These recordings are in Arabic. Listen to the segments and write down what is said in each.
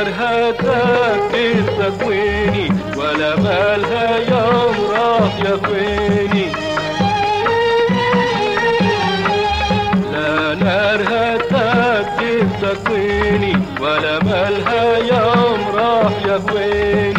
مالها تكتير تكويني ولا مالها يوم راح يا خويني لا نارها تكتير تكويني ولا مالها يوم راح يا خويني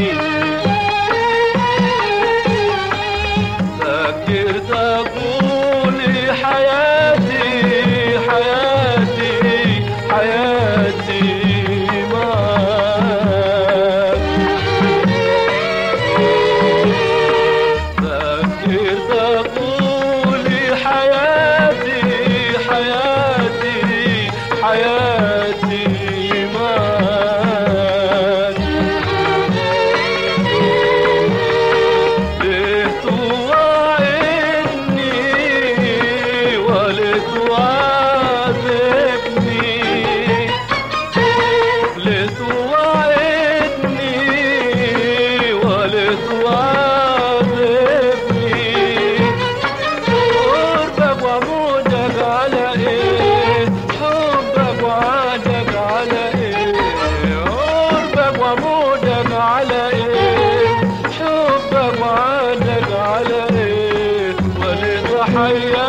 Hare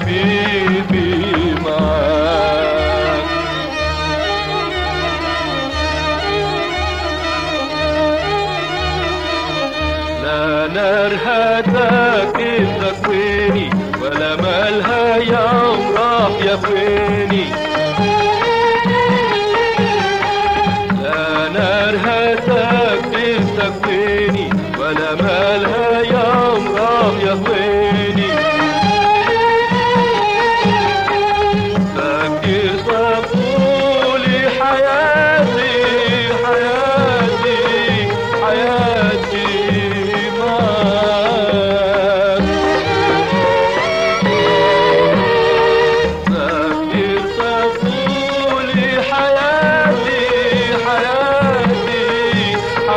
حبيبي معاك لا نار هتاكلك ويني ولا مالها يمرح يا ويني لا نار هتاكلك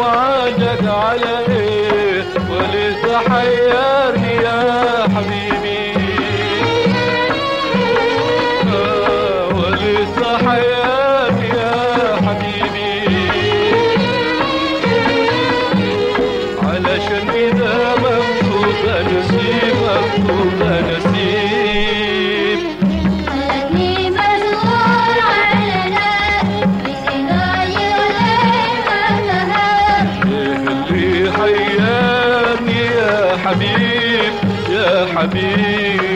وعادك على إيه ولسه حيرني يا حبيبي. آه ولسه حيرني يا حبيبي. علشان إذا مكتوب أنا وده الحبيب